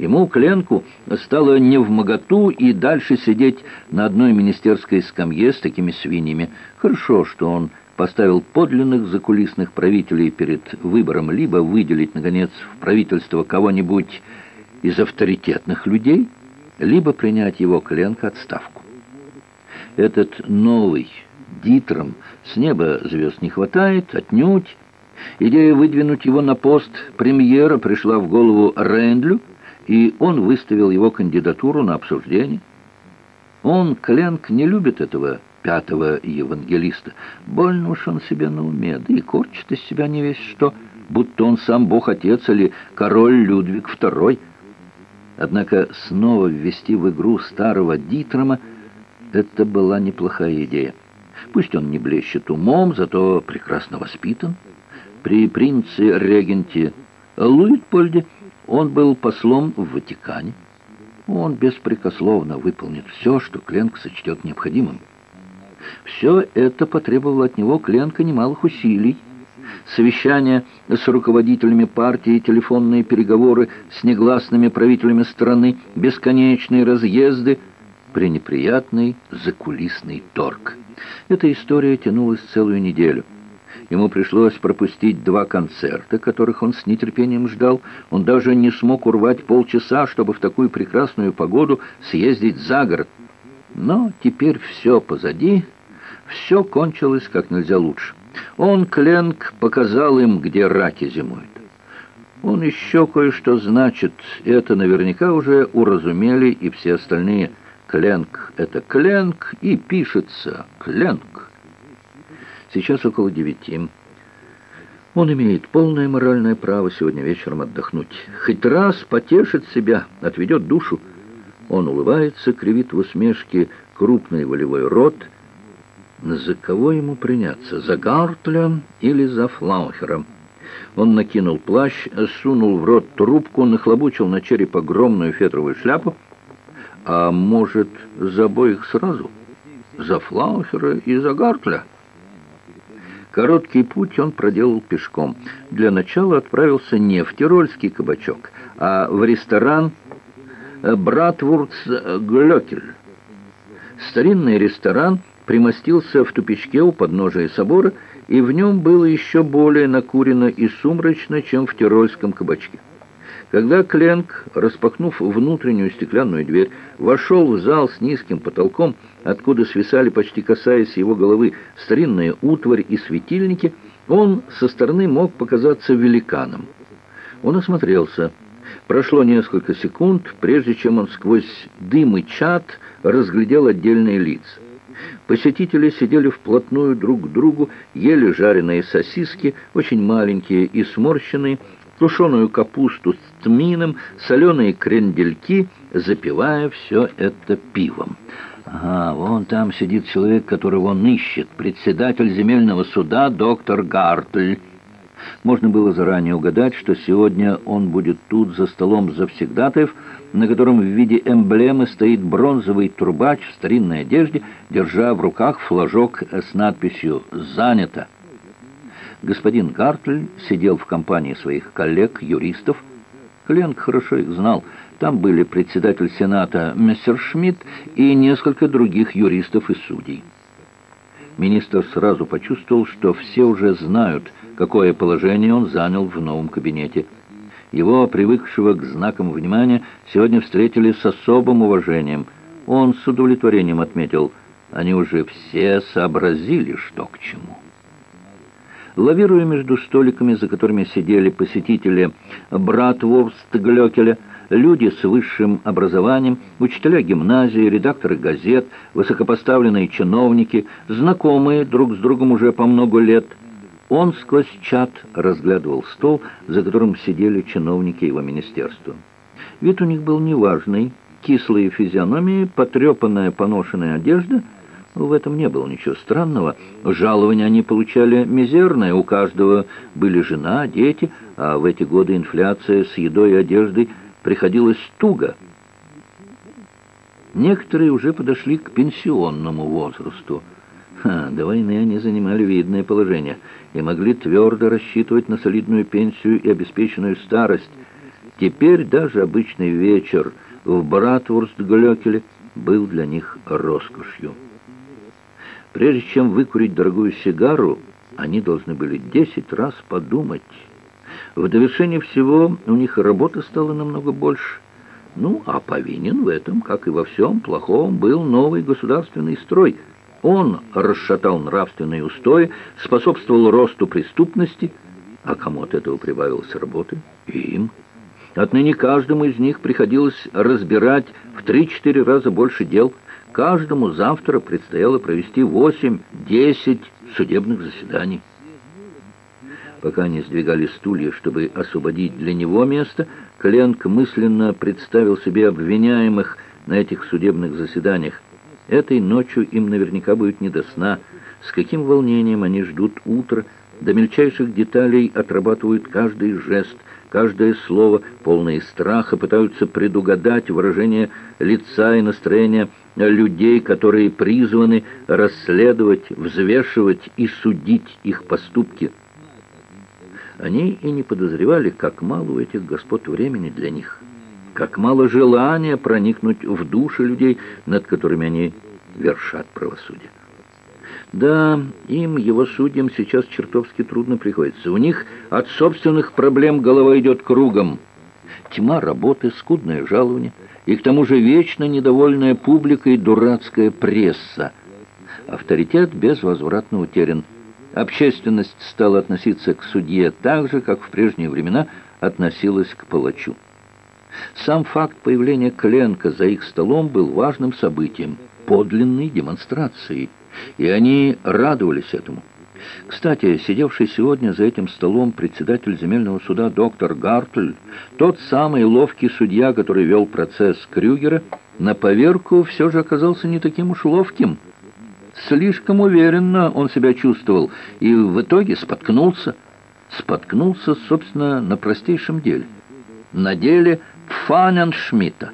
Ему, Кленку, стало не в моготу и дальше сидеть на одной министерской скамье с такими свиньями. Хорошо, что он поставил подлинных закулисных правителей перед выбором либо выделить, наконец, в правительство кого-нибудь из авторитетных людей, либо принять его Кленко отставку. Этот новый Дитром с неба звезд не хватает, отнюдь. Идея выдвинуть его на пост премьера пришла в голову Рэндлю, и он выставил его кандидатуру на обсуждение. Он, Кленк, не любит этого пятого евангелиста. Больно уж он себе на уме, да и корчит из себя не весь что, будто он сам Бог-Отец или король Людвиг II. Однако снова ввести в игру старого Дитрома это была неплохая идея. Пусть он не блещет умом, зато прекрасно воспитан. При принце-регенте Луитпольде он был послом в Ватикане. Он беспрекословно выполнит все, что Кленк сочтет необходимым. Все это потребовало от него Кленка немалых усилий. Совещания с руководителями партии, телефонные переговоры с негласными правителями страны, бесконечные разъезды, пренеприятный закулисный торг. Эта история тянулась целую неделю. Ему пришлось пропустить два концерта, которых он с нетерпением ждал. Он даже не смог урвать полчаса, чтобы в такую прекрасную погоду съездить за город. Но теперь все позади, все кончилось как нельзя лучше. Он, Кленк, показал им, где раки зимуют. Он еще кое-что значит, это наверняка уже уразумели и все остальные. Кленк — это Кленк, и пишется Кленк. Сейчас около девяти. Он имеет полное моральное право сегодня вечером отдохнуть. Хоть раз потешит себя, отведет душу. Он улыбается, кривит в усмешке крупный волевой рот. За кого ему приняться, за Гартля или за Флаухера? Он накинул плащ, сунул в рот трубку, нахлобучил на череп огромную фетровую шляпу. А может, за обоих сразу? За Флаухера и за Гартля? Короткий путь он проделал пешком. Для начала отправился не в тирольский кабачок, а в ресторан Братвурц Глёкель. Старинный ресторан примостился в тупичке у подножия собора, и в нем было еще более накурено и сумрачно, чем в тирольском кабачке. Когда Кленк, распахнув внутреннюю стеклянную дверь, вошел в зал с низким потолком, откуда свисали, почти касаясь его головы, старинная утварь и светильники, он со стороны мог показаться великаном. Он осмотрелся. Прошло несколько секунд, прежде чем он сквозь дым и чад разглядел отдельные лица. Посетители сидели вплотную друг к другу, ели жареные сосиски, очень маленькие и сморщенные, тушеную капусту с тмином, соленые крендельки, запивая все это пивом. Ага, вон там сидит человек, которого он ищет, председатель земельного суда доктор Гартль. Можно было заранее угадать, что сегодня он будет тут за столом завсегдатаев, на котором в виде эмблемы стоит бронзовый трубач в старинной одежде, держа в руках флажок с надписью «Занято». Господин Гартль сидел в компании своих коллег-юристов. Кленк хорошо их знал. Там были председатель Сената Мессершмитт и несколько других юристов и судей. Министр сразу почувствовал, что все уже знают, какое положение он занял в новом кабинете. Его, привыкшего к знакам внимания, сегодня встретили с особым уважением. Он с удовлетворением отметил, они уже все сообразили, что к чему. Лавируя между столиками, за которыми сидели посетители Братворст-Глёкеля, люди с высшим образованием, учителя гимназии, редакторы газет, высокопоставленные чиновники, знакомые друг с другом уже по много лет, он сквозь чат разглядывал стол, за которым сидели чиновники его министерства. Вид у них был неважный, кислые физиономии, потрепанная поношенная одежда — в этом не было ничего странного. Жалования они получали мизерное, у каждого были жена, дети, а в эти годы инфляция с едой и одеждой приходилась туго. Некоторые уже подошли к пенсионному возрасту. Ха, до войны они занимали видное положение и могли твердо рассчитывать на солидную пенсию и обеспеченную старость. Теперь даже обычный вечер в Братвурст-Глёкеле был для них роскошью. Прежде чем выкурить дорогую сигару, они должны были десять раз подумать. В довершение всего у них работы стало намного больше. Ну, а повинен в этом, как и во всем плохом, был новый государственный строй. Он расшатал нравственные устои, способствовал росту преступности, а кому от этого прибавилось работы? Им. Отныне каждому из них приходилось разбирать в три-четыре раза больше дел. Каждому завтра предстояло провести восемь-десять судебных заседаний. Пока они сдвигали стулья, чтобы освободить для него место, Кленк мысленно представил себе обвиняемых на этих судебных заседаниях. Этой ночью им наверняка будет не до сна. С каким волнением они ждут утра, до мельчайших деталей отрабатывают каждый жест, каждое слово, полное страха, пытаются предугадать выражение лица и настроения людей, которые призваны расследовать, взвешивать и судить их поступки. Они и не подозревали, как мало у этих господ времени для них, как мало желания проникнуть в души людей, над которыми они вершат правосудие. Да, им, его судьям, сейчас чертовски трудно приходится. У них от собственных проблем голова идет кругом. Тьма работы, скудное жалование, и к тому же вечно недовольная публика и дурацкая пресса. Авторитет безвозвратно утерян. Общественность стала относиться к судье так же, как в прежние времена относилась к палачу. Сам факт появления Кленка за их столом был важным событием, подлинной демонстрацией, и они радовались этому. Кстати, сидевший сегодня за этим столом председатель земельного суда доктор Гартль, тот самый ловкий судья, который вел процесс Крюгера, на поверку все же оказался не таким уж ловким – Слишком уверенно он себя чувствовал и в итоге споткнулся. Споткнулся, собственно, на простейшем деле. На деле Фаненшмитта.